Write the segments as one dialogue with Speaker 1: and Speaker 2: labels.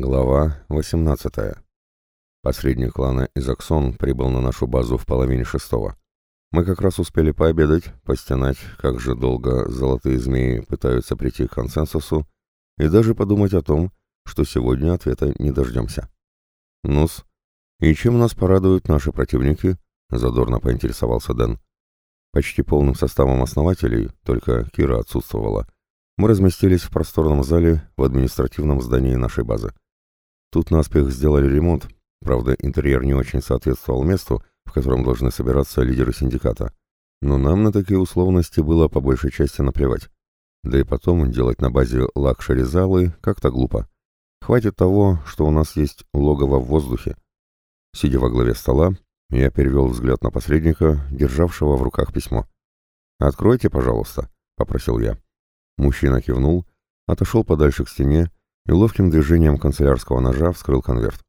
Speaker 1: Глава 18. Посредник клана Изаксон прибыл на нашу базу в половине шестого. Мы как раз успели пообедать, постенать, как же долго золотые змеи пытаются прийти к консенсусу, и даже подумать о том, что сегодня ответа не дождемся. Нус, и чем нас порадуют наши противники? Задорно поинтересовался Дэн. Почти полным составом основателей, только Кира отсутствовала. Мы разместились в просторном зале в административном здании нашей базы. Тут наспех сделали ремонт, правда, интерьер не очень соответствовал месту, в котором должны собираться лидеры синдиката. Но нам на такие условности было по большей части наплевать. Да и потом делать на базе лакшери-залы как-то глупо. Хватит того, что у нас есть логово в воздухе. Сидя во главе стола, я перевел взгляд на посредника, державшего в руках письмо. «Откройте, пожалуйста», — попросил я. Мужчина кивнул, отошел подальше к стене и ловким движением канцелярского ножа вскрыл конверт.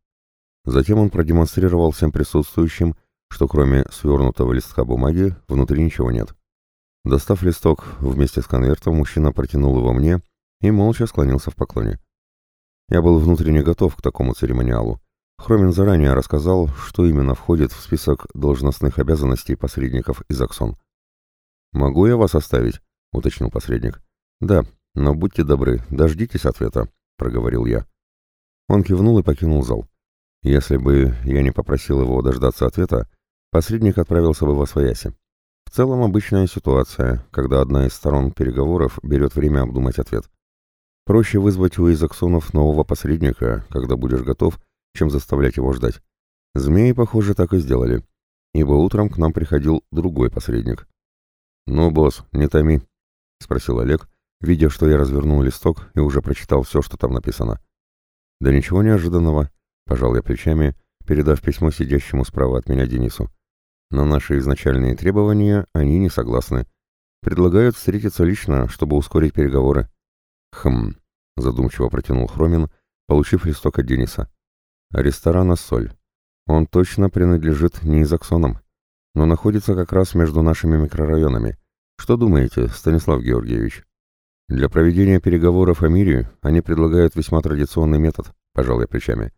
Speaker 1: Затем он продемонстрировал всем присутствующим, что кроме свернутого листка бумаги внутри ничего нет. Достав листок вместе с конвертом, мужчина протянул его мне и молча склонился в поклоне. Я был внутренне готов к такому церемониалу. Хромин заранее рассказал, что именно входит в список должностных обязанностей посредников из Аксон. «Могу я вас оставить?» — уточнил посредник. «Да, но будьте добры, дождитесь ответа», проговорил я. Он кивнул и покинул зал. Если бы я не попросил его дождаться ответа, посредник отправился бы во свояси. В целом обычная ситуация, когда одна из сторон переговоров берет время обдумать ответ. Проще вызвать у изаксонов нового посредника, когда будешь готов, чем заставлять его ждать. Змеи, похоже, так и сделали, ибо утром к нам приходил другой посредник. «Ну, босс, не томи», — спросил Олег, видя, что я развернул листок и уже прочитал все, что там написано. «Да ничего неожиданного», — пожал я плечами, передав письмо сидящему справа от меня Денису. «На наши изначальные требования они не согласны. Предлагают встретиться лично, чтобы ускорить переговоры». «Хм», — задумчиво протянул Хромин, получив листок от Дениса. «Ресторан «Соль». Он точно принадлежит не Изаксонам, но находится как раз между нашими микрорайонами. Что думаете, Станислав Георгиевич?» Для проведения переговоров о мире они предлагают весьма традиционный метод, пожал я плечами.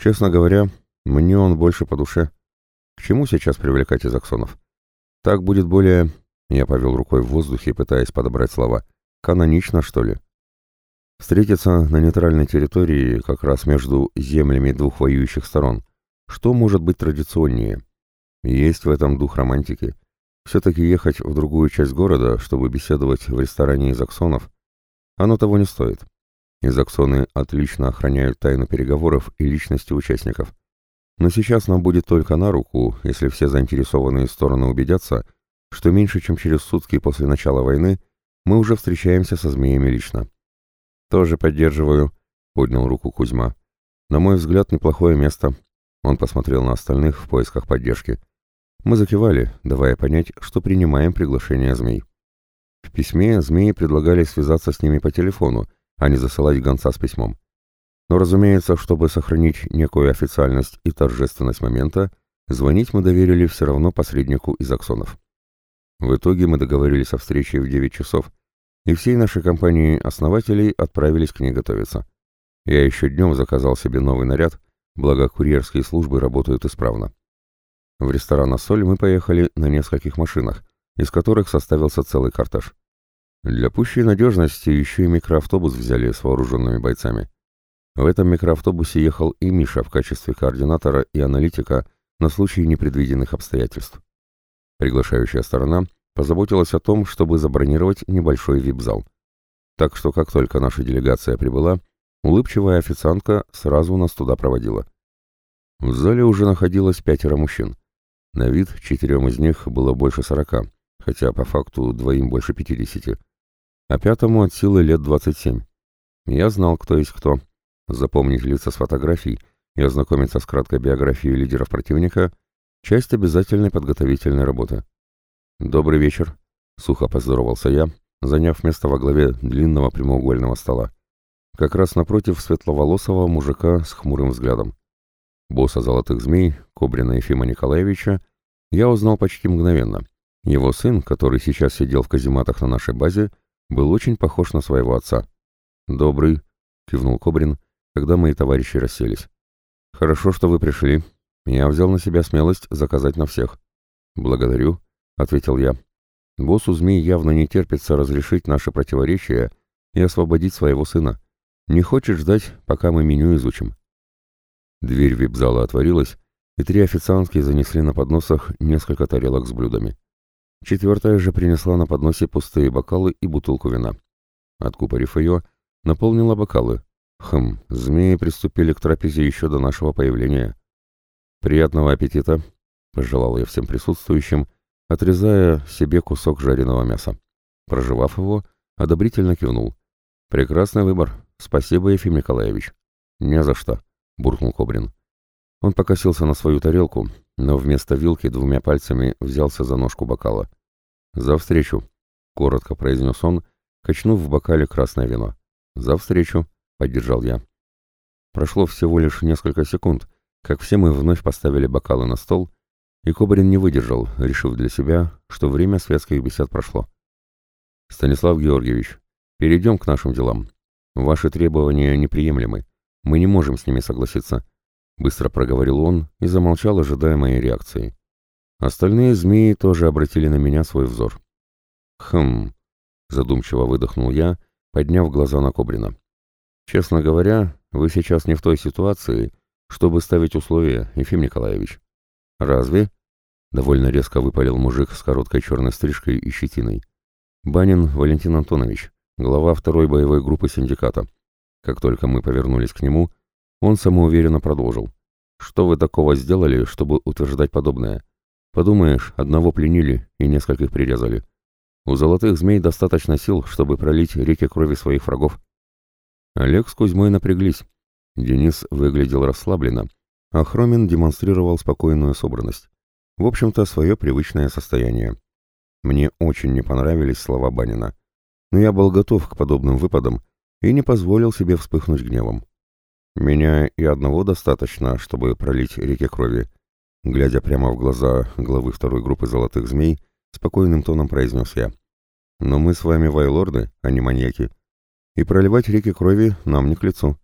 Speaker 1: Честно говоря, мне он больше по душе. К чему сейчас привлекать из аксонов? Так будет более... Я повел рукой в воздухе, пытаясь подобрать слова. Канонично, что ли? Встретиться на нейтральной территории, как раз между землями двух воюющих сторон. Что может быть традиционнее? Есть в этом дух романтики. Все-таки ехать в другую часть города, чтобы беседовать в ресторане из Аксонов, оно того не стоит. Из Аксоны отлично охраняют тайну переговоров и личности участников. Но сейчас нам будет только на руку, если все заинтересованные стороны убедятся, что меньше чем через сутки после начала войны мы уже встречаемся со змеями лично. «Тоже поддерживаю», — поднял руку Кузьма. «На мой взгляд, неплохое место». Он посмотрел на остальных в поисках поддержки. Мы закивали, давая понять, что принимаем приглашение змей. В письме змеи предлагали связаться с ними по телефону, а не засылать гонца с письмом. Но, разумеется, чтобы сохранить некую официальность и торжественность момента, звонить мы доверили все равно посреднику из Аксонов. В итоге мы договорились о встрече в 9 часов, и всей нашей компании основателей отправились к ней готовиться. Я еще днем заказал себе новый наряд, благо курьерские службы работают исправно. В ресторан «Ассоль» мы поехали на нескольких машинах, из которых составился целый кортеж. Для пущей надежности еще и микроавтобус взяли с вооруженными бойцами. В этом микроавтобусе ехал и Миша в качестве координатора и аналитика на случай непредвиденных обстоятельств. Приглашающая сторона позаботилась о том, чтобы забронировать небольшой вип-зал. Так что как только наша делегация прибыла, улыбчивая официантка сразу нас туда проводила. В зале уже находилось пятеро мужчин. На вид четырем из них было больше сорока, хотя по факту двоим больше пятидесяти, а пятому от силы лет двадцать семь. Я знал, кто есть кто. Запомнить лица с фотографий и ознакомиться с краткой биографией лидеров противника — часть обязательной подготовительной работы. «Добрый вечер», — сухо поздоровался я, заняв место во главе длинного прямоугольного стола. Как раз напротив светловолосого мужика с хмурым взглядом. Босса «Золотых змей», Кобрина Ефима Николаевича, я узнал почти мгновенно. Его сын, который сейчас сидел в казематах на нашей базе, был очень похож на своего отца. «Добрый», — кивнул Кобрин когда мои товарищи расселись. «Хорошо, что вы пришли. Я взял на себя смелость заказать на всех». «Благодарю», — ответил я. «Боссу змей явно не терпится разрешить наши противоречия и освободить своего сына. Не хочет ждать, пока мы меню изучим». Дверь вип-зала отворилась, и три официантки занесли на подносах несколько тарелок с блюдами. Четвертая же принесла на подносе пустые бокалы и бутылку вина. Откупорив ее, наполнила бокалы. Хм, змеи приступили к трапезе еще до нашего появления. «Приятного аппетита!» — пожелал я всем присутствующим, отрезая себе кусок жареного мяса. Прожевав его, одобрительно кивнул. «Прекрасный выбор. Спасибо, Ефим Николаевич». «Не за что», — буркнул Кобрин. Он покосился на свою тарелку, но вместо вилки двумя пальцами взялся за ножку бокала. «За встречу», — коротко произнес он, качнув в бокале красное вино. «За встречу», — поддержал я. Прошло всего лишь несколько секунд, как все мы вновь поставили бокалы на стол, и Кобрин не выдержал, решив для себя, что время светских бесед прошло. «Станислав Георгиевич, перейдем к нашим делам. Ваши требования неприемлемы. Мы не можем с ними согласиться. Быстро проговорил он и замолчал, ожидая моей реакции. Остальные змеи тоже обратили на меня свой взор. «Хм...» — задумчиво выдохнул я, подняв глаза на Кобрина. «Честно говоря, вы сейчас не в той ситуации, чтобы ставить условия, Ефим Николаевич». «Разве?» — довольно резко выпалил мужик с короткой черной стрижкой и щетиной. «Банин Валентин Антонович, глава второй боевой группы синдиката. Как только мы повернулись к нему, — он самоуверенно продолжил. «Что вы такого сделали, чтобы утверждать подобное? Подумаешь, одного пленили и нескольких прирезали. У золотых змей достаточно сил, чтобы пролить реки крови своих врагов». Олег с Кузьмой напряглись. Денис выглядел расслабленно, а Хромин демонстрировал спокойную собранность. В общем-то, свое привычное состояние. Мне очень не понравились слова Банина, но я был готов к подобным выпадам и не позволил себе вспыхнуть гневом. Меня и одного достаточно, чтобы пролить реки крови. Глядя прямо в глаза главы второй группы золотых змей, спокойным тоном произнес я. Но мы с вами вайлорды, а не маньяки. И проливать реки крови нам не к лицу.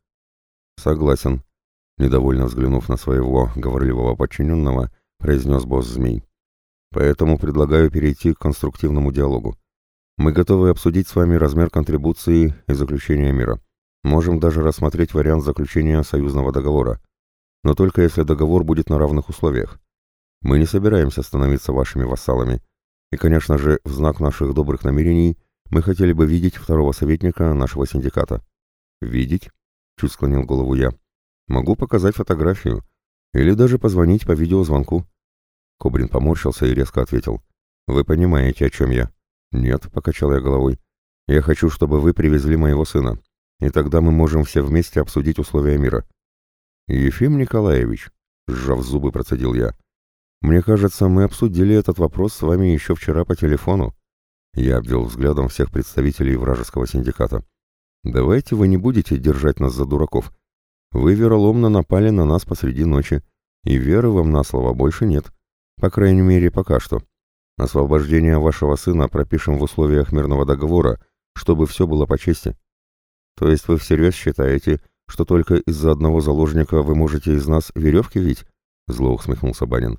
Speaker 1: Согласен. Недовольно взглянув на своего говорливого подчиненного, произнес босс змей. Поэтому предлагаю перейти к конструктивному диалогу. Мы готовы обсудить с вами размер контрибуции и заключения мира. Можем даже рассмотреть вариант заключения союзного договора, но только если договор будет на равных условиях. Мы не собираемся становиться вашими вассалами, и, конечно же, в знак наших добрых намерений мы хотели бы видеть второго советника нашего синдиката. Видеть? Чуть склонил голову я. Могу показать фотографию, или даже позвонить по видеозвонку. Кобрин поморщился и резко ответил. Вы понимаете, о чем я? Нет, покачал я головой. Я хочу, чтобы вы привезли моего сына и тогда мы можем все вместе обсудить условия мира. Ефим Николаевич, сжав зубы, процедил я, мне кажется, мы обсудили этот вопрос с вами еще вчера по телефону. Я обвел взглядом всех представителей вражеского синдиката. Давайте вы не будете держать нас за дураков. Вы вероломно напали на нас посреди ночи, и веры вам на слово больше нет. По крайней мере, пока что. Освобождение вашего сына пропишем в условиях мирного договора, чтобы все было по чести. То есть вы всерьез считаете, что только из-за одного заложника вы можете из нас веревки вить? Зло усмехнулся Банин.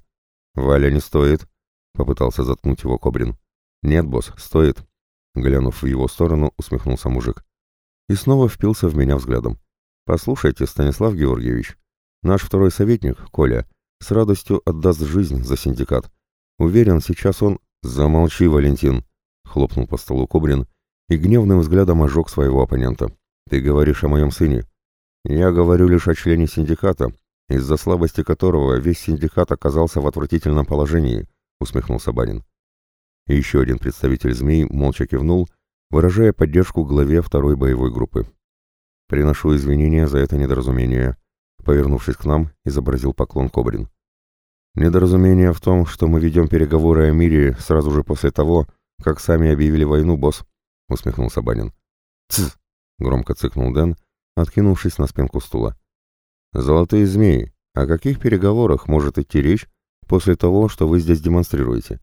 Speaker 1: Валя не стоит, попытался заткнуть его Кобрин. Нет, босс, стоит. Глянув в его сторону, усмехнулся мужик. И снова впился в меня взглядом. Послушайте, Станислав Георгиевич, наш второй советник, Коля, с радостью отдаст жизнь за синдикат. Уверен, сейчас он... Замолчи, Валентин, хлопнул по столу Кобрин и гневным взглядом ожег своего оппонента. Ты говоришь о моем сыне. Я говорю лишь о члене синдиката, из-за слабости которого весь синдикат оказался в отвратительном положении, усмехнулся Банин. И еще один представитель змей молча кивнул, выражая поддержку главе второй боевой группы. «Приношу извинения за это недоразумение», — повернувшись к нам, изобразил поклон Кобрин. «Недоразумение в том, что мы ведем переговоры о мире сразу же после того, как сами объявили войну, босс», — усмехнулся Банин. «Тсс!» громко цыкнул Дэн, откинувшись на спинку стула. «Золотые змеи, о каких переговорах может идти речь после того, что вы здесь демонстрируете?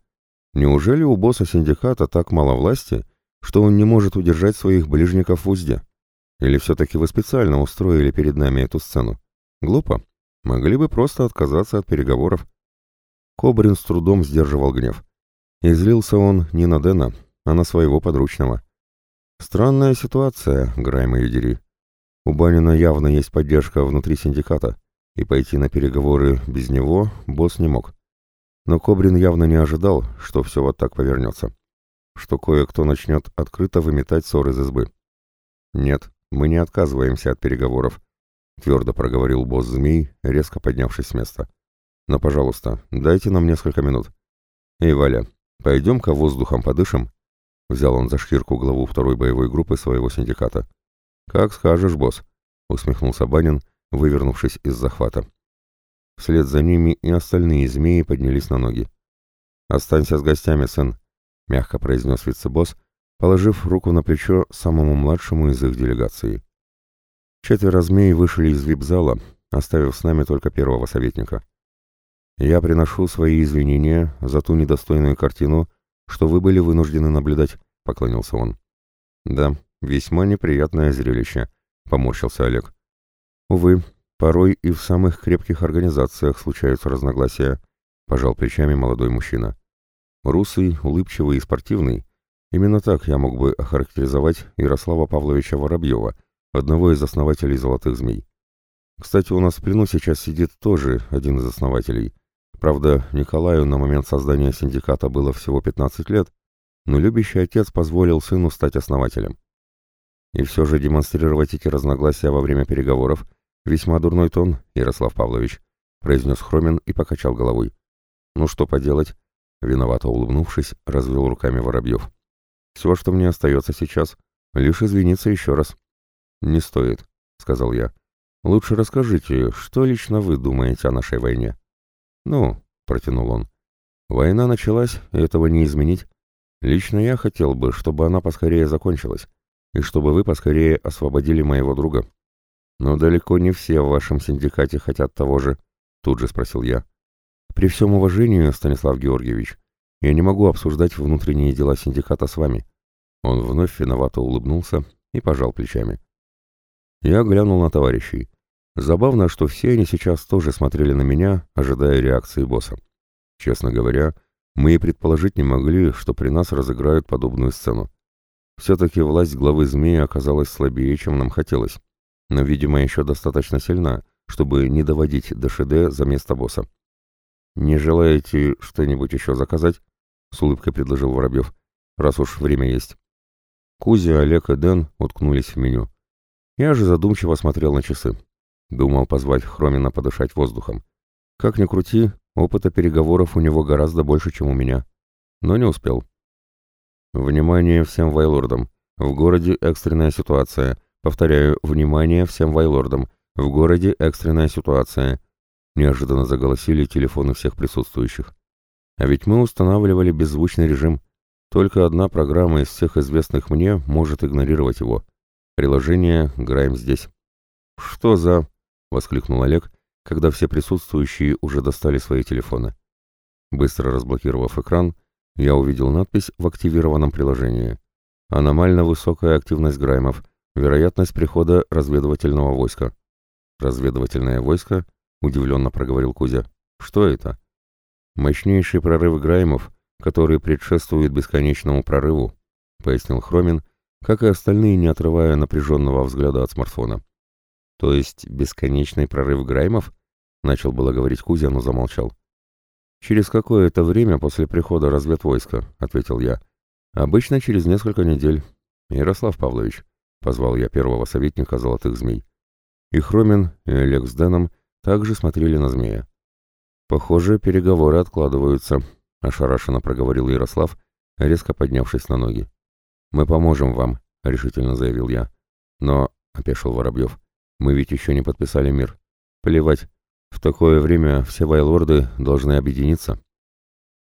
Speaker 1: Неужели у босса синдиката так мало власти, что он не может удержать своих ближников в узде? Или все-таки вы специально устроили перед нами эту сцену? Глупо. Могли бы просто отказаться от переговоров. Кобрин с трудом сдерживал гнев. И злился он не на Дэна, а на своего подручного. Странная ситуация, Грайм и Юдери. У Банина явно есть поддержка внутри синдиката, и пойти на переговоры без него босс не мог. Но Кобрин явно не ожидал, что все вот так повернется. Что кое-кто начнет открыто выметать ссор из избы. «Нет, мы не отказываемся от переговоров», — твердо проговорил босс змей, резко поднявшись с места. «Но, пожалуйста, дайте нам несколько минут. Эй, Валя, пойдем-ка воздухом подышим?» Взял он за шкирку главу второй боевой группы своего синдиката. «Как скажешь, босс», — усмехнулся Банин, вывернувшись из захвата. Вслед за ними и остальные змеи поднялись на ноги. «Останься с гостями, сын», — мягко произнес вице-босс, положив руку на плечо самому младшему из их делегации. Четверо змей вышли из вип-зала, оставив с нами только первого советника. «Я приношу свои извинения за ту недостойную картину, что вы были вынуждены наблюдать», — поклонился он. «Да, весьма неприятное зрелище», — поморщился Олег. «Увы, Порой и в самых крепких организациях случаются разногласия, пожал плечами молодой мужчина. Русый, улыбчивый и спортивный. Именно так я мог бы охарактеризовать Ярослава Павловича Воробьева, одного из основателей «Золотых змей». Кстати, у нас в плену сейчас сидит тоже один из основателей. Правда, Николаю на момент создания синдиката было всего 15 лет, но любящий отец позволил сыну стать основателем. И все же демонстрировать эти разногласия во время переговоров – «Весьма дурной тон, Ярослав Павлович», — произнес Хромин и покачал головой. «Ну что поделать?» — виновато улыбнувшись, развел руками Воробьев. «Все, что мне остается сейчас, лишь извиниться еще раз». «Не стоит», — сказал я. «Лучше расскажите, что лично вы думаете о нашей войне?» «Ну», — протянул он, — «война началась, и этого не изменить. Лично я хотел бы, чтобы она поскорее закончилась, и чтобы вы поскорее освободили моего друга». «Но далеко не все в вашем синдикате хотят того же», — тут же спросил я. «При всем уважении, Станислав Георгиевич, я не могу обсуждать внутренние дела синдиката с вами». Он вновь виновато улыбнулся и пожал плечами. Я глянул на товарищей. Забавно, что все они сейчас тоже смотрели на меня, ожидая реакции босса. Честно говоря, мы и предположить не могли, что при нас разыграют подобную сцену. Все-таки власть главы змеи оказалась слабее, чем нам хотелось но, видимо, еще достаточно сильна, чтобы не доводить до ШД за место босса. «Не желаете что-нибудь еще заказать?» — с улыбкой предложил Воробьев, раз уж время есть. Кузя, Олег и Дэн уткнулись в меню. Я же задумчиво смотрел на часы. Думал позвать Хромина подышать воздухом. Как ни крути, опыта переговоров у него гораздо больше, чем у меня. Но не успел. «Внимание всем вайлордам! В городе экстренная ситуация!» Повторяю, внимание всем вайлордам. В городе экстренная ситуация. Неожиданно заголосили телефоны всех присутствующих. А ведь мы устанавливали беззвучный режим. Только одна программа из всех известных мне может игнорировать его. Приложение «Граем здесь». «Что за...» — воскликнул Олег, когда все присутствующие уже достали свои телефоны. Быстро разблокировав экран, я увидел надпись в активированном приложении. «Аномально высокая активность Граймов. Вероятность прихода разведывательного войска. Разведывательное войско? Удивленно проговорил Кузя. Что это? Мощнейший прорыв Граймов, который предшествует бесконечному прорыву, пояснил Хромин, как и остальные, не отрывая напряженного взгляда от смартфона. То есть бесконечный прорыв Граймов? Начал было говорить Кузя, но замолчал. «Через какое-то время после прихода разведвойска», — ответил я. «Обычно через несколько недель. Ярослав Павлович, — позвал я первого советника «Золотых змей». И Хромин, и Олег с Дэном также смотрели на змея. «Похоже, переговоры откладываются», — ошарашенно проговорил Ярослав, резко поднявшись на ноги. «Мы поможем вам», — решительно заявил я. «Но», — опешил Воробьев, — «мы ведь еще не подписали мир. Плевать. В такое время все вайлорды должны объединиться».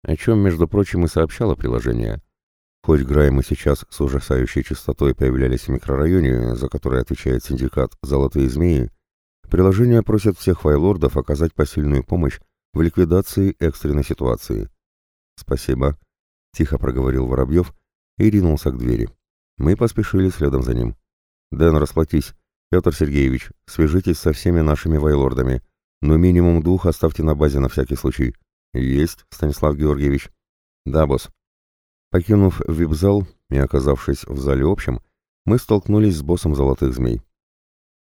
Speaker 1: О чем, между прочим, и сообщало приложение. Хоть Граймы сейчас с ужасающей частотой появлялись в микрорайоне, за который отвечает синдикат «Золотые змеи», приложение просит всех файлордов оказать посильную помощь в ликвидации экстренной ситуации. «Спасибо», — тихо проговорил Воробьев и ринулся к двери. Мы поспешили следом за ним. Дэн, расплатись. Петр Сергеевич, свяжитесь со всеми нашими вайлордами. Но минимум двух оставьте на базе на всякий случай. Есть, Станислав Георгиевич. Да, босс. Покинув вип-зал и оказавшись в зале общем, мы столкнулись с боссом Золотых Змей.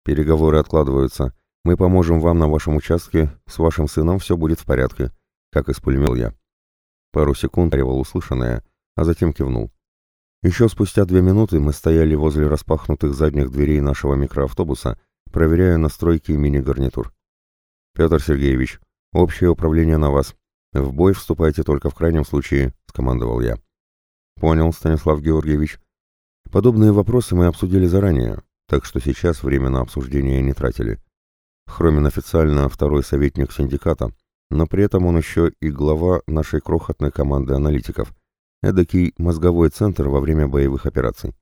Speaker 1: Переговоры откладываются. Мы поможем вам на вашем участке, с вашим сыном все будет в порядке, как испульмел я. Пару секунд ревел услышанное, а затем кивнул. Еще спустя две минуты мы стояли возле распахнутых задних дверей нашего микроавтобуса, проверяя настройки мини-гарнитур. «Петр Сергеевич, общее управление на вас. В бой вступайте только в крайнем случае», — скомандовал я. «Понял, Станислав Георгиевич. Подобные вопросы мы обсудили заранее, так что сейчас время на обсуждение не тратили. Хромин официально второй советник синдиката, но при этом он еще и глава нашей крохотной команды аналитиков — эдакий мозговой центр во время боевых операций.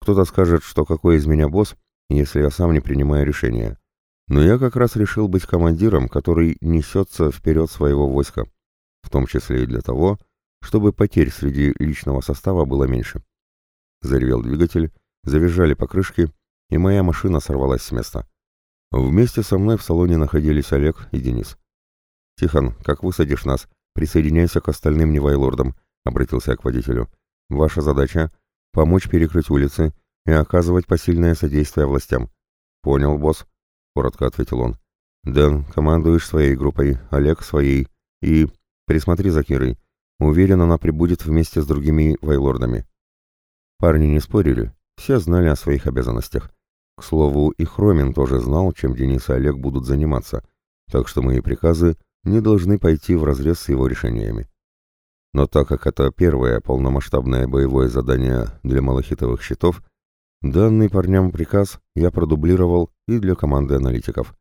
Speaker 1: Кто-то скажет, что какой из меня босс, если я сам не принимаю решения. Но я как раз решил быть командиром, который несется вперед своего войска, в том числе и для того, чтобы потерь среди личного состава было меньше. Заревел двигатель, завизжали покрышки, и моя машина сорвалась с места. Вместе со мной в салоне находились Олег и Денис. «Тихон, как высадишь нас, присоединяйся к остальным невайлордам», — обратился я к водителю. «Ваша задача — помочь перекрыть улицы и оказывать посильное содействие властям». «Понял, босс», — коротко ответил он. «Дэн, командуешь своей группой, Олег — своей. И присмотри за Кирой. Уверен, она прибудет вместе с другими вайлордами». Парни не спорили, все знали о своих обязанностях. К слову, и Хромин тоже знал, чем Денис и Олег будут заниматься, так что мои приказы не должны пойти вразрез с его решениями. Но так как это первое полномасштабное боевое задание для малахитовых щитов, данный парням приказ я продублировал и для команды аналитиков.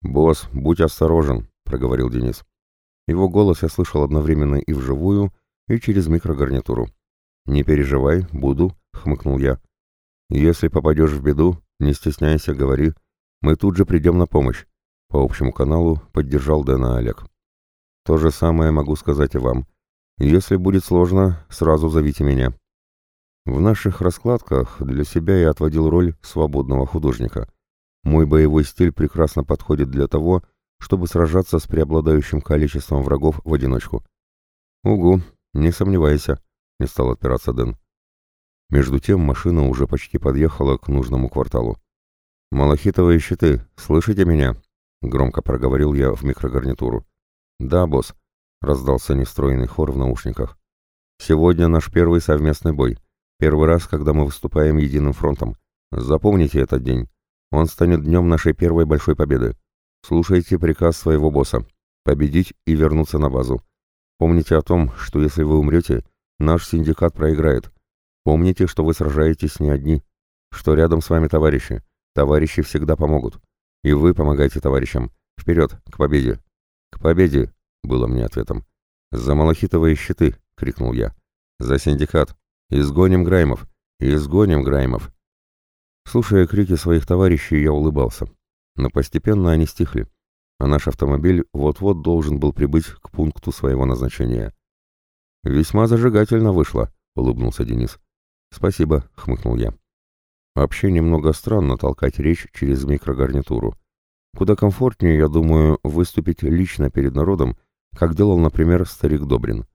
Speaker 1: «Босс, будь осторожен», — проговорил Денис. Его голос я слышал одновременно и вживую, и через микрогарнитуру. «Не переживай, буду», — хмыкнул я. «Если попадешь в беду, не стесняйся, говори. Мы тут же придем на помощь». По общему каналу поддержал Дэна Олег. «То же самое могу сказать и вам», если будет сложно, сразу зовите меня. В наших раскладках для себя я отводил роль свободного художника. Мой боевой стиль прекрасно подходит для того, чтобы сражаться с преобладающим количеством врагов в одиночку. «Угу, не сомневайся», — не стал отпираться Дэн. Между тем машина уже почти подъехала к нужному кварталу. «Малахитовые щиты, слышите меня?» — громко проговорил я в микрогарнитуру. «Да, босс», — раздался нестроенный хор в наушниках. «Сегодня наш первый совместный бой. Первый раз, когда мы выступаем единым фронтом. Запомните этот день. Он станет днем нашей первой большой победы. Слушайте приказ своего босса. Победить и вернуться на базу. Помните о том, что если вы умрете, наш синдикат проиграет. Помните, что вы сражаетесь не одни, что рядом с вами товарищи. Товарищи всегда помогут. И вы помогайте товарищам. Вперед, к победе. К победе, — было мне ответом. «За малахитовые щиты!» — крикнул я. «За синдикат! Изгоним Граймов! Изгоним Граймов!» Слушая крики своих товарищей, я улыбался. Но постепенно они стихли, а наш автомобиль вот-вот должен был прибыть к пункту своего назначения. «Весьма зажигательно вышло», — улыбнулся Денис. «Спасибо», — хмыкнул я. Вообще немного странно толкать речь через микрогарнитуру. Куда комфортнее, я думаю, выступить лично перед народом как делал, например, старик Добрин.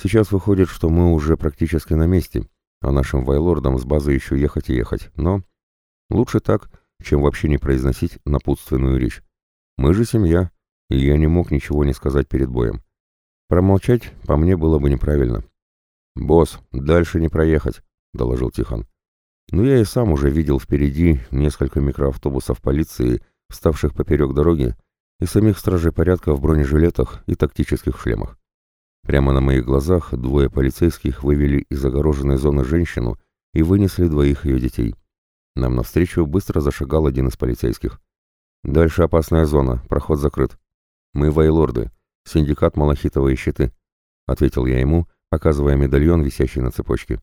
Speaker 1: Сейчас выходит, что мы уже практически на месте, а нашим вайлордам с базы еще ехать и ехать, но лучше так, чем вообще не произносить напутственную речь. Мы же семья, и я не мог ничего не сказать перед боем. Промолчать по мне было бы неправильно. «Босс, дальше не проехать», — доложил Тихон. Но я и сам уже видел впереди несколько микроавтобусов полиции, вставших поперек дороги и самих стражей порядка в бронежилетах и тактических шлемах. Прямо на моих глазах двое полицейских вывели из огороженной зоны женщину и вынесли двоих ее детей. Нам навстречу быстро зашагал один из полицейских. «Дальше опасная зона, проход закрыт. Мы вайлорды, синдикат Малахитовые щиты», — ответил я ему, показывая медальон, висящий на цепочке.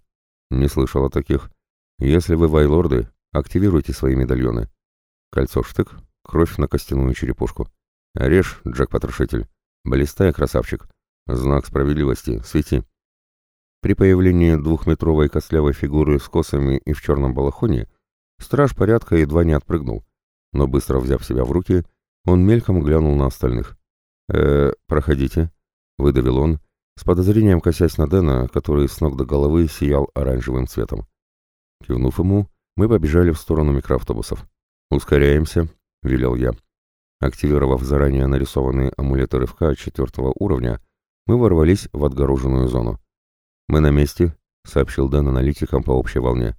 Speaker 1: «Не слышал о таких. Если вы вайлорды, активируйте свои медальоны». Кольцо-штык, кровь на костяную черепушку. Режь, Джек-потрошитель. Баллистай, красавчик. Знак справедливости. Свети. При появлении двухметровой костлявой фигуры с косами и в черном балахоне Страж порядка едва не отпрыгнул, но быстро взяв себя в руки, он мельком глянул на остальных. «Э, проходите», — выдавил он, с подозрением косясь на Дэна, который с ног до головы сиял оранжевым цветом. Кивнув ему, мы побежали в сторону микроавтобусов. «Ускоряемся», — велел я. Активировав заранее нарисованные амулеты рывка четвертого уровня, мы ворвались в отгороженную зону. «Мы на месте», — сообщил Дэн аналитикам по общей волне.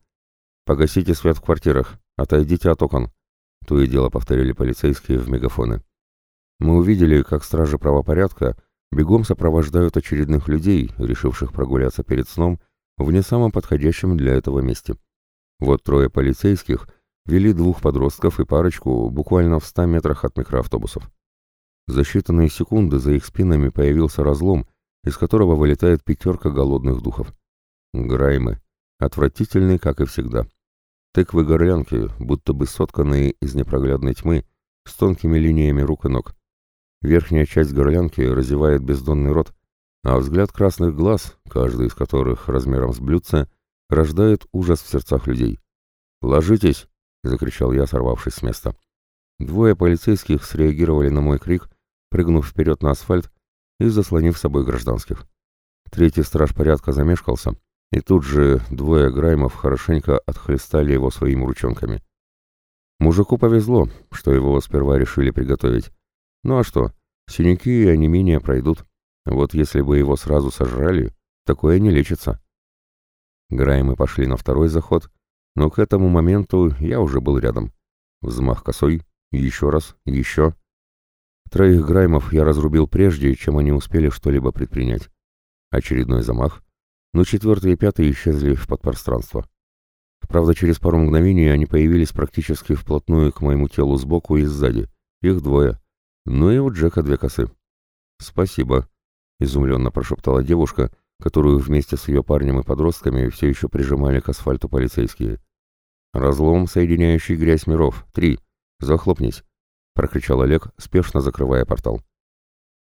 Speaker 1: «Погасите свет в квартирах, отойдите от окон», — то и дело повторили полицейские в мегафоны. Мы увидели, как стражи правопорядка бегом сопровождают очередных людей, решивших прогуляться перед сном, в не самом подходящем для этого месте. Вот трое полицейских вели двух подростков и парочку буквально в ста метрах от микроавтобусов. За считанные секунды за их спинами появился разлом, из которого вылетает пятерка голодных духов. Граймы. Отвратительный, как и всегда. Тыквы-горлянки, будто бы сотканные из непроглядной тьмы, с тонкими линиями рук и ног. Верхняя часть горлянки разевает бездонный рот, а взгляд красных глаз, каждый из которых размером с блюдце, рождает ужас в сердцах людей. «Ложитесь!» — закричал я, сорвавшись с места. Двое полицейских среагировали на мой крик, прыгнув вперед на асфальт и заслонив собой гражданских. Третий страж порядка замешкался, и тут же двое граймов хорошенько отхлестали его своими ручонками. Мужику повезло, что его сперва решили приготовить. Ну а что, синяки и онемения пройдут. Вот если бы его сразу сожрали, такое не лечится. Граймы пошли на второй заход, но к этому моменту я уже был рядом. Взмах косой, еще раз, еще. Троих граймов я разрубил прежде, чем они успели что-либо предпринять. Очередной замах, но четвертый и пятый исчезли в подпространство. Правда, через пару мгновений они появились практически вплотную к моему телу сбоку и сзади. Их двое. Ну и у Джека две косы. «Спасибо», — изумленно прошептала девушка, которую вместе с ее парнем и подростками все еще прижимали к асфальту полицейские. «Разлом, соединяющий грязь миров. Три. Захлопнись», — прокричал Олег, спешно закрывая портал.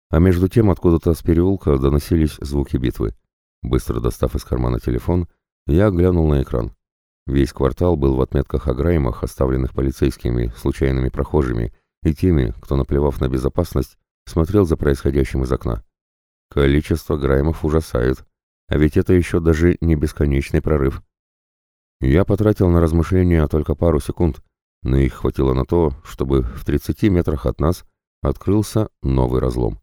Speaker 1: А между тем откуда-то с переулка доносились звуки битвы. Быстро достав из кармана телефон, я глянул на экран. Весь квартал был в отметках о граймах, оставленных полицейскими, случайными прохожими и теми, кто, наплевав на безопасность, смотрел за происходящим из окна. Количество граймов ужасает, а ведь это еще даже не бесконечный прорыв. Я потратил на размышления только пару секунд, но их хватило на то, чтобы в 30 метрах от нас открылся новый разлом.